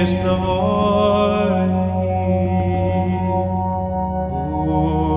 is the Lord. Oh.